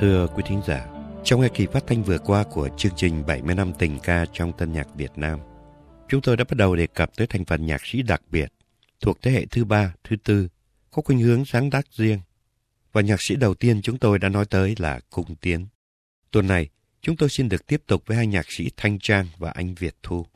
Thưa quý thính giả, trong hai kỳ phát thanh vừa qua của chương trình 70 năm tình ca trong tân nhạc Việt Nam, chúng tôi đã bắt đầu đề cập tới thành phần nhạc sĩ đặc biệt thuộc thế hệ thứ ba, thứ tư, có khuynh hướng sáng tác riêng. Và nhạc sĩ đầu tiên chúng tôi đã nói tới là Cung Tiến. Tuần này, chúng tôi xin được tiếp tục với hai nhạc sĩ Thanh Trang và anh Việt Thu.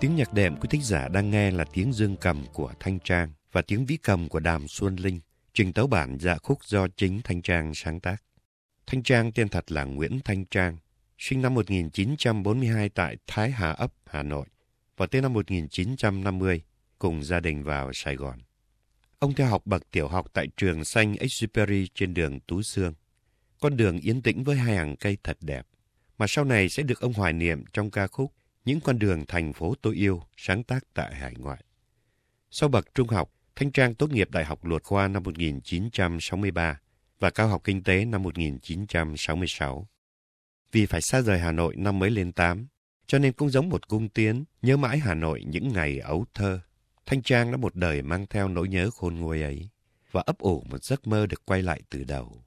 Tiếng nhạc đệm quý thính giả đang nghe là tiếng dương cầm của Thanh Trang và tiếng vĩ cầm của Đàm Xuân Linh, trình tấu bản dạ khúc do chính Thanh Trang sáng tác. Thanh Trang tên thật là Nguyễn Thanh Trang, sinh năm 1942 tại Thái Hà Ấp, Hà Nội và tới năm 1950 cùng gia đình vào Sài Gòn. Ông theo học bậc tiểu học tại trường Xanh Exupery trên đường Tú Sương. Con đường yên tĩnh với hai hàng cây thật đẹp, mà sau này sẽ được ông hoài niệm trong ca khúc những con đường thành phố tôi yêu sáng tác tại hải ngoại. Sau bậc trung học, Thanh Trang tốt nghiệp Đại học Luật khoa năm 1963 và Cao học Kinh tế năm 1966. Vì phải xa rời Hà Nội năm mới lên 8, cho nên cũng giống một cung tiến, nhớ mãi Hà Nội những ngày ấu thơ. Thanh Trang đã một đời mang theo nỗi nhớ khôn nguôi ấy và ấp ủ một giấc mơ được quay lại từ đầu.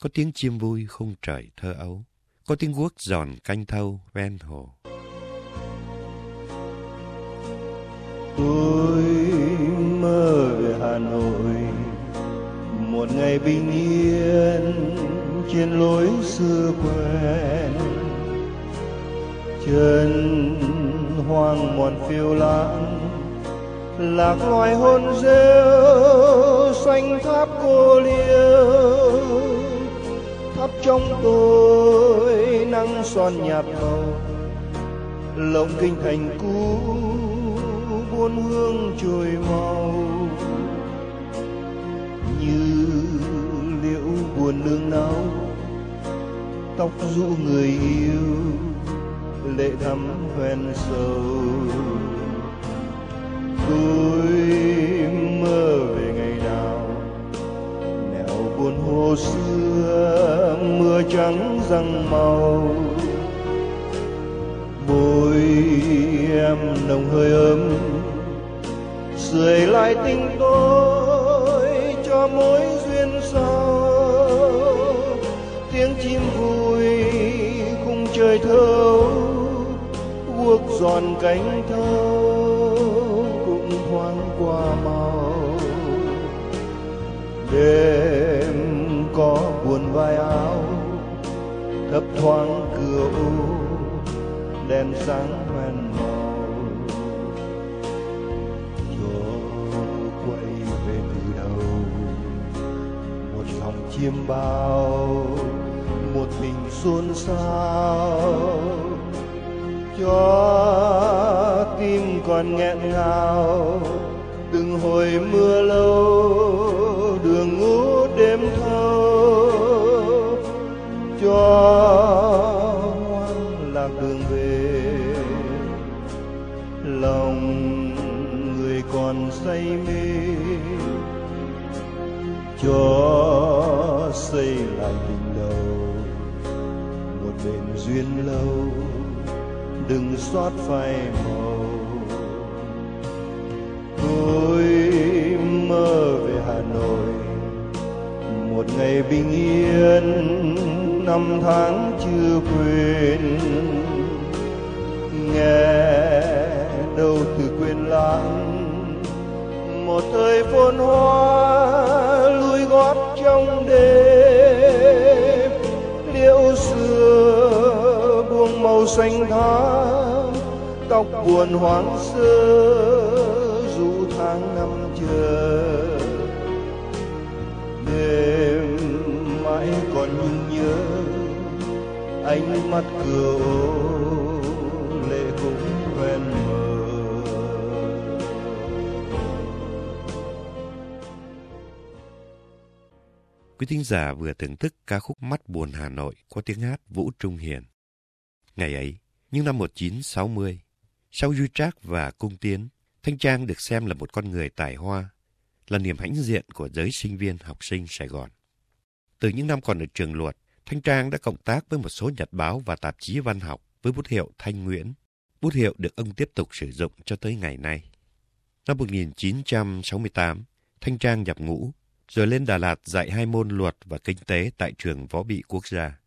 Có tiếng chim vui không trời thơ ấu, có tiếng guốc giòn canh thâu ven hồ. Tôi mơ về hà nội. Một ngày bình yên trên lối xưa quen. Chân hoang mòn phiêu lãng, lạc loài hôn rêu xanh tháp cô liêu. Thắp trong tôi nắng son nhạt màu, lộng kinh thành cũ muôn hương trôi màu. Như liễu buồn nương náu tóc rũ người yêu, lệ thắm hoen sầu. Tôi mơ về ngày nào, nẻo buồn hồ xưa, mưa trắng răng màu. Môi em nồng hơi ấm sưởi lại tình tôi cho mối duyên sau. Tiếng chim vui khung trời thâu guốc giòn cánh thâu cũng thoáng qua màu đêm có buồn vai áo, thấp thoáng cửa u, đèn sáng chiêm bao, một mình xôn xao. Cho tim còn nghẹn ngào, từng hồi mưa lâu, đường ngủ đêm thâu. Cho say mê. Cho xây lại tình đầu. Một bền duyên lâu, đừng xót phai màu. Tôi mơ về hà nội, một ngày bình yên, năm tháng chưa quên. Nghe đâu từ quên lãng, một thời phồn hoa lùi gót trong đêm liễu xưa, buông màu xanh thắm, tóc buồn hoang sơ, dù tháng năm chờ đêm mãi còn nhung nhớ, ánh mắt cửa ô Quý thính giả vừa thưởng thức ca khúc Mắt buồn Hà Nội có tiếng hát Vũ Trung Hiền. Ngày ấy, những năm 1960, Sau Du Trác và Cung Tiến, Thanh Trang được xem là một con người tài hoa, là niềm hãnh diện của giới sinh viên học sinh Sài Gòn. Từ những năm còn ở trường luật, Thanh Trang đã cộng tác với một số nhật báo và tạp chí văn học với bút hiệu Thanh Nguyễn. Bút hiệu được ông tiếp tục sử dụng cho tới ngày nay. Năm 1968, Thanh Trang nhập ngũ, rồi lên Đà Lạt dạy hai môn luật và kinh tế tại trường Võ Bị Quốc gia.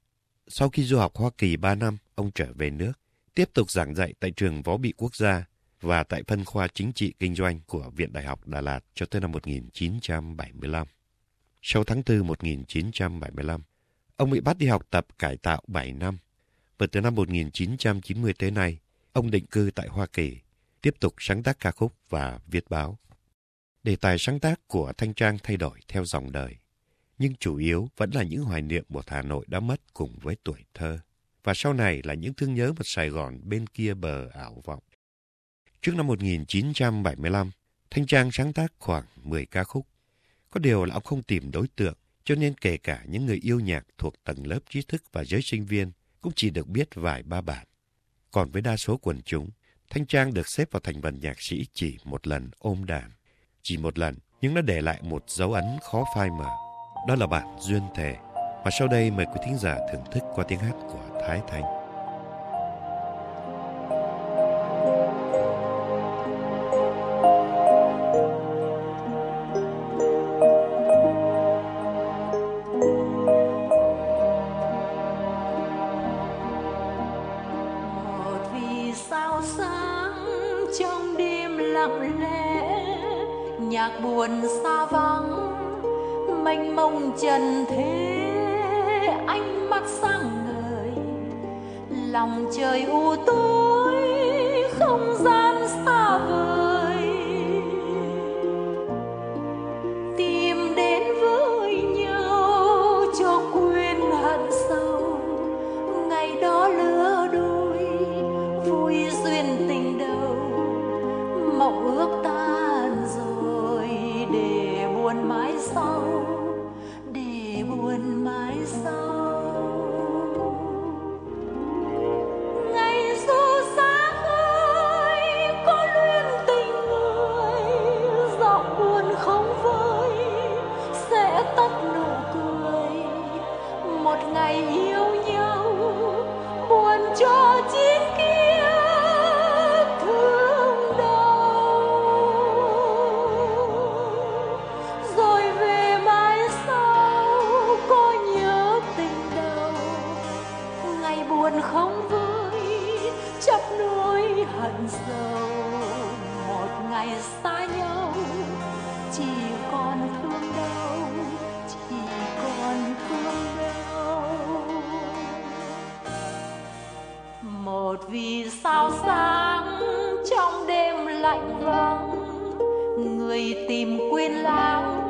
Sau khi du học Hoa Kỳ 3 năm, ông trở về nước, tiếp tục giảng dạy tại trường Võ Bị Quốc gia và tại phân khoa chính trị kinh doanh của Viện Đại học Đà Lạt cho tới năm 1975. Sau tháng 4 1975, ông bị bắt đi học tập cải tạo 7 năm. Và từ năm 1990 tới nay, ông định cư tại Hoa Kỳ, tiếp tục sáng tác ca khúc và viết báo. Đề tài sáng tác của Thanh Trang thay đổi theo dòng đời, nhưng chủ yếu vẫn là những hoài niệm một Hà Nội đã mất cùng với tuổi thơ, và sau này là những thương nhớ một Sài Gòn bên kia bờ ảo vọng. Trước năm 1975, Thanh Trang sáng tác khoảng 10 ca khúc. Có điều là ông không tìm đối tượng, cho nên kể cả những người yêu nhạc thuộc tầng lớp trí thức và giới sinh viên cũng chỉ được biết vài ba bản. Còn với đa số quần chúng, Thanh Trang được xếp vào thành phần nhạc sĩ chỉ một lần ôm đàn. Chỉ một lần, nhưng nó để lại một dấu ấn khó phai mờ. Đó là bản Duyên thể Và sau đây mời quý thính giả thưởng thức qua tiếng hát của Thái Thanh. Mênh trần thế ánh mắt sáng ngời lòng trời u tối không gian Cuci. Sao sáng trong đêm lạnh vắng, người tìm quên lãng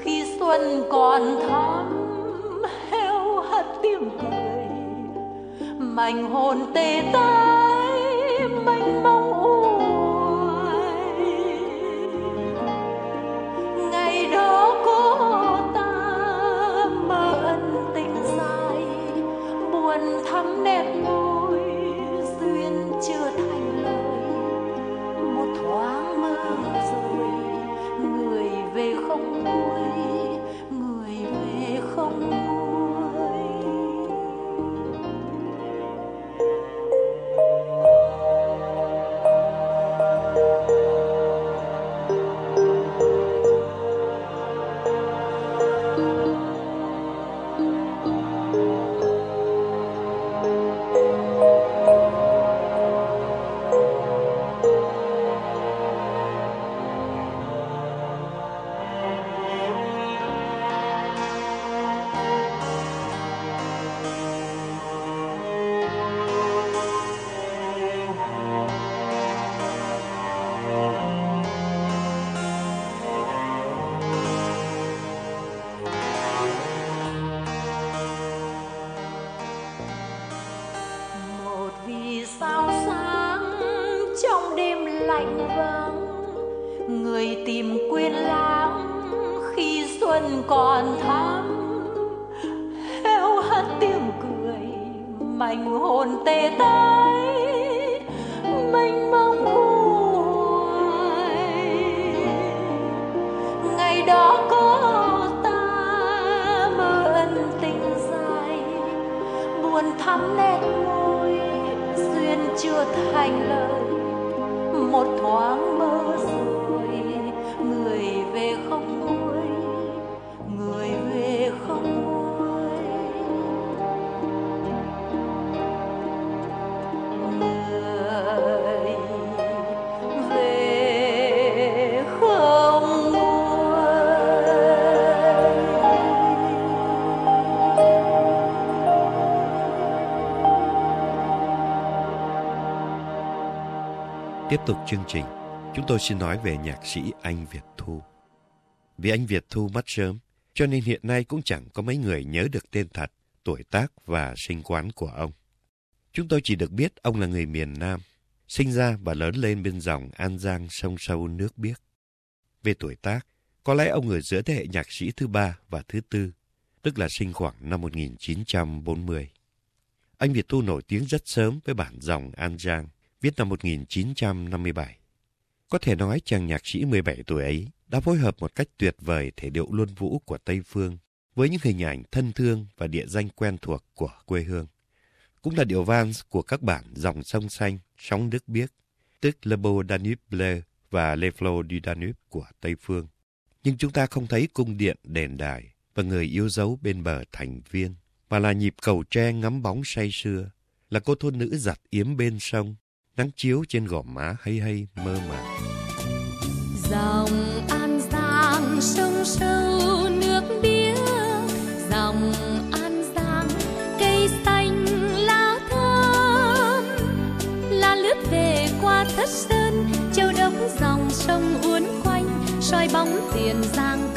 khi xuân còn thắm, heo hắt tiếng cười, mảnh hồn tê tái, mênh mông u thắm nét môi duyên chưa thành lời. Một thoáng mơ Tiếp tục chương trình, chúng tôi xin nói về nhạc sĩ Anh Việt Thu. Vì anh Việt Thu mất sớm, cho nên hiện nay cũng chẳng có mấy người nhớ được tên thật, tuổi tác và sinh quán của ông. Chúng tôi chỉ được biết ông là người miền Nam, sinh ra và lớn lên bên dòng An Giang sông sâu nước biếc. Về tuổi tác, có lẽ ông ở giữa thế hệ nhạc sĩ thứ ba và thứ tư, tức là sinh khoảng năm 1940. Anh Việt Thu nổi tiếng rất sớm với bản dòng An Giang, viết năm 1957. Có thể nói chàng nhạc sĩ 17 tuổi ấy đã phối hợp một cách tuyệt vời thể điệu luân vũ của Tây Phương với những hình ảnh thân thương và địa danh quen thuộc của quê hương. Cũng là điệu vans của các bản dòng sông xanh, sóng nước biếc, tức Le Beau Danube Bleu và Le Flots du Danube của Tây Phương. Nhưng chúng ta không thấy cung điện, đền đài và người yêu dấu bên bờ thành viên, mà là nhịp cầu tre ngắm bóng say sưa, là cô thôn nữ giặt yếm bên sông, nắng chiếu trên gò má hay hay, mơ màng. dòng an giang sông sâu, nước biếc. Dòng an giang, cây xanh lá thơm. Là lướt về qua thất sơn, châu đốc dòng sông uốn quanh. Soi bóng tiền giang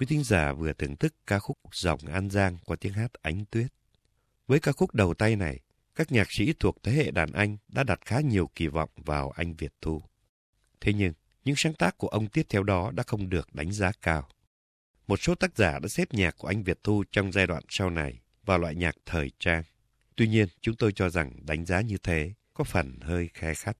Quý thính giả vừa thưởng thức ca khúc Dòng An Giang qua tiếng hát Ánh Tuyết. Với ca khúc đầu tay này, các nhạc sĩ thuộc thế hệ đàn anh đã đặt khá nhiều kỳ vọng vào anh Việt Thu. Thế nhưng, những sáng tác của ông tiếp theo đó đã không được đánh giá cao. Một số tác giả đã xếp nhạc của anh Việt Thu trong giai đoạn sau này vào loại nhạc thời trang. Tuy nhiên, chúng tôi cho rằng đánh giá như thế có phần hơi khe khắt.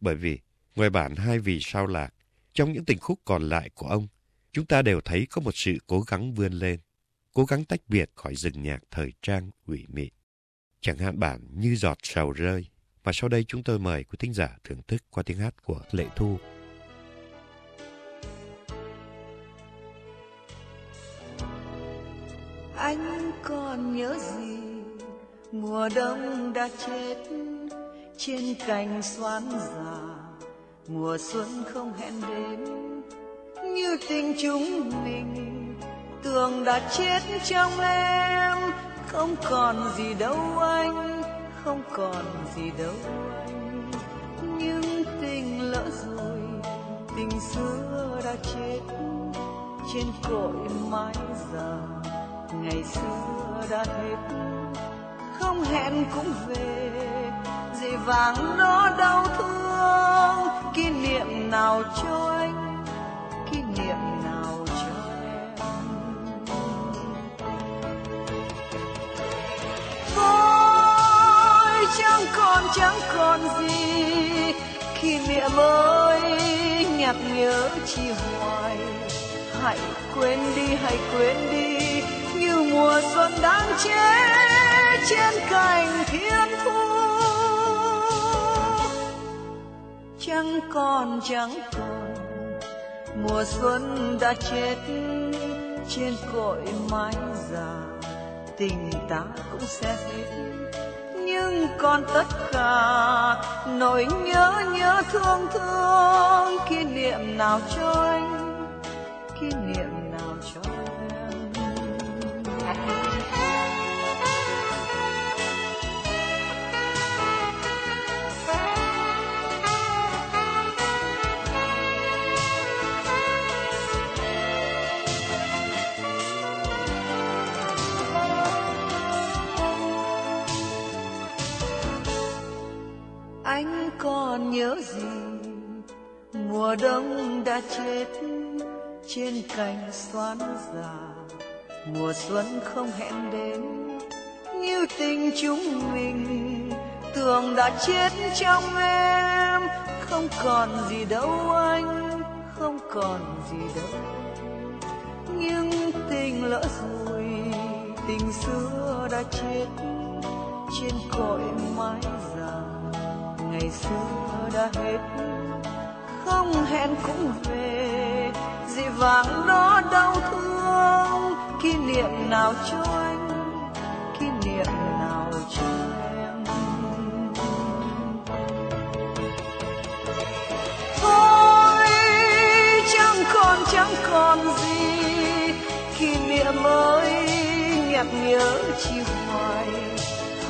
Bởi vì, ngoài bản hai vì sao lạc, trong những tình khúc còn lại của ông, chúng ta đều thấy có một sự cố gắng vươn lên, cố gắng tách biệt khỏi rừng nhạc thời trang ủy mị. Chẳng hạn bản như giọt sầu rơi, và sau đây chúng tôi mời quý thính giả thưởng thức qua tiếng hát của Lệ Thu. Anh còn nhớ gì mùa đông đã chết trên cành xoan già mùa xuân không hẹn đến như tình chúng mình. Tường đã chết trong em, không còn gì đâu anh, không còn gì đâu anh. Nhưng tình lỡ rồi, tình xưa đã chết. Trên cội mái già, ngày xưa đã hết. Không hẹn cũng về, dì vàng nó đau thương. Kỷ niệm nào cho anh chẳng còn gì. Kỷ niệm ơi nhạt nhớ chi hoài. Hãy quên đi, hãy quên đi, như mùa xuân đang chết trên cành thiên thu. Chẳng còn chẳng còn, mùa xuân đã chết trên cội mái già. Tình ta cũng sẽ hết con tất cả. Nỗi nhớ nhớ thương thương kỷ niệm nào cho còn nhớ gì? Mùa đông đã chết, trên cành xoan già. Mùa xuân không hẹn đến, như tình chúng mình. Tưởng đã chết trong em, không còn gì đâu anh, không còn gì đâu. Nhưng tình lỡ rồi, tình xưa đã chết, trên cội mai ngày xưa đã hết. Không hẹn cũng về Dị vàng đó đau thương. Kỷ niệm nào cho anh, kỷ niệm nào cho em? Thôi, chẳng còn chẳng còn gì. Kỷ niệm ơi nhạt nhớ chi hoài.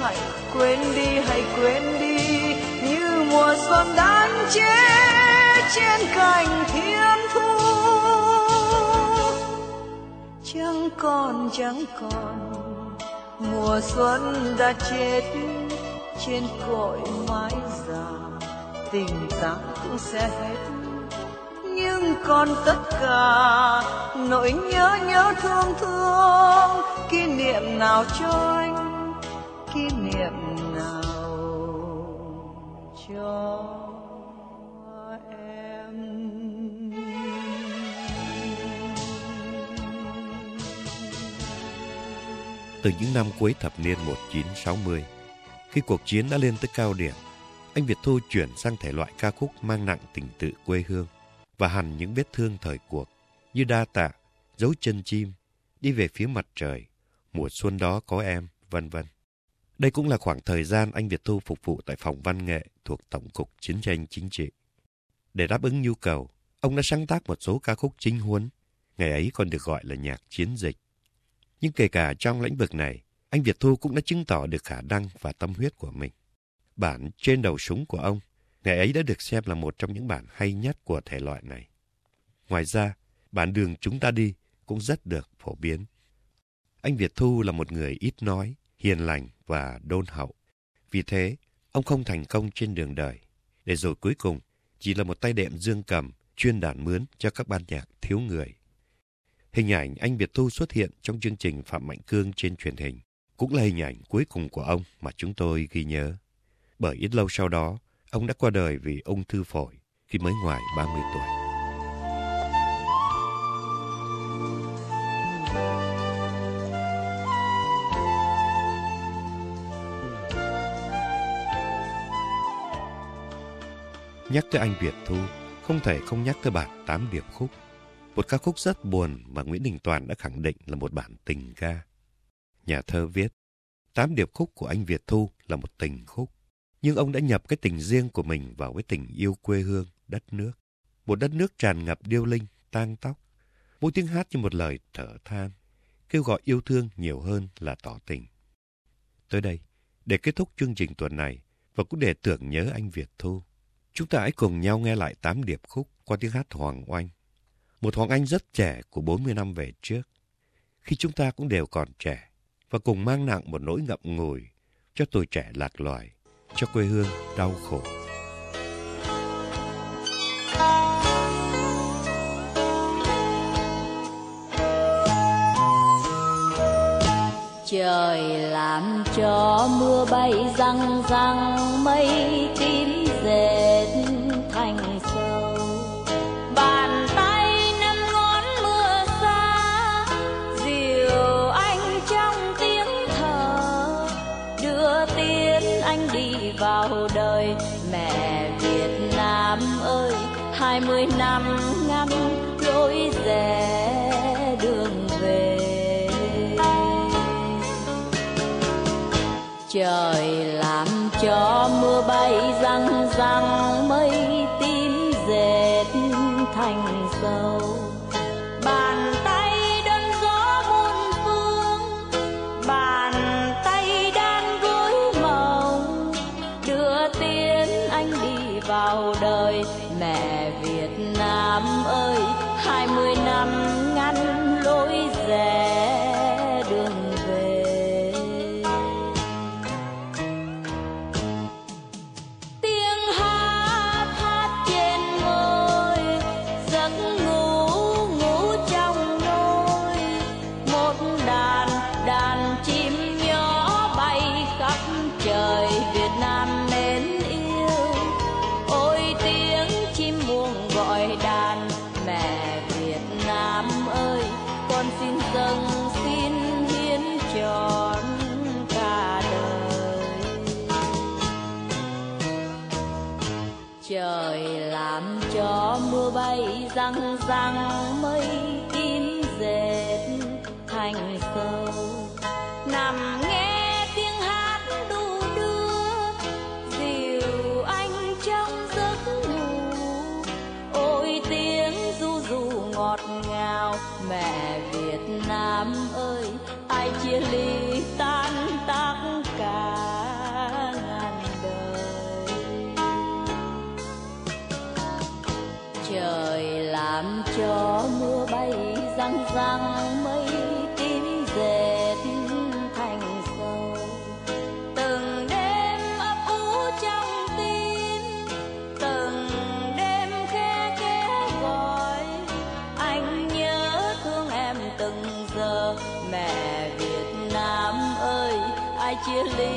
Hãy quên đi, hãy quên đi mùa xuân đang chết trên cành thiên thu. Chẳng còn chẳng còn, mùa xuân đã chết trên cội mái già. Tình ta cũng sẽ hết, nhưng còn tất cả nỗi nhớ nhớ thương thương, kỷ niệm nào cho anh cho Từ những năm cuối thập niên 1960, khi cuộc chiến đã lên tới cao điểm, anh Việt Thu chuyển sang thể loại ca khúc mang nặng tình tự quê hương và hẳn những vết thương thời cuộc như đa tạ, dấu chân chim, đi về phía mặt trời, mùa xuân đó có em, vân vân. Đây cũng là khoảng thời gian anh Việt Thu phục vụ tại phòng văn nghệ thuộc Tổng cục Chiến tranh Chính trị. Để đáp ứng nhu cầu, ông đã sáng tác một số ca khúc chính huấn, ngày ấy còn được gọi là nhạc chiến dịch. Nhưng kể cả trong lĩnh vực này, anh Việt Thu cũng đã chứng tỏ được khả năng và tâm huyết của mình. Bản Trên đầu súng của ông, ngày ấy đã được xem là một trong những bản hay nhất của thể loại này. Ngoài ra, bản Đường Chúng ta đi cũng rất được phổ biến. Anh Việt Thu là một người ít nói, hiền lành và đôn hậu. Vì thế, ông không thành công trên đường đời. Để rồi cuối cùng, chỉ là một tay đệm dương cầm, chuyên đàn mướn cho các ban nhạc thiếu người. Hình ảnh anh Việt Thu xuất hiện trong chương trình Phạm Mạnh Cương trên truyền hình cũng là hình ảnh cuối cùng của ông mà chúng tôi ghi nhớ. Bởi ít lâu sau đó, ông đã qua đời vì ung thư phổi khi mới ngoài 30 tuổi. Nhắc tới anh Việt Thu, không thể không nhắc tới bản Tám Điệp Khúc. Một ca khúc rất buồn mà Nguyễn Đình Toàn đã khẳng định là một bản tình ca. Nhà thơ viết, Tám Điệp Khúc của anh Việt Thu là một tình khúc. Nhưng ông đã nhập cái tình riêng của mình vào với tình yêu quê hương, đất nước. Một đất nước tràn ngập điêu linh, tang tóc. Mỗi tiếng hát như một lời thở than, kêu gọi yêu thương nhiều hơn là tỏ tình. Tới đây, để kết thúc chương trình tuần này và cũng để tưởng nhớ anh Việt Thu, chúng ta hãy cùng nhau nghe lại tám điệp khúc qua tiếng hát Hoàng Oanh. Một Hoàng Anh rất trẻ của 40 năm về trước, khi chúng ta cũng đều còn trẻ và cùng mang nặng một nỗi ngậm ngùi cho tuổi trẻ lạc loài, cho quê hương đau khổ. trời làm cho mưa bay răng răng mây tím hai mươi năm ngăn lối rẽ đường về. Trời mẹ Việt Nam ơi ai chia ly ai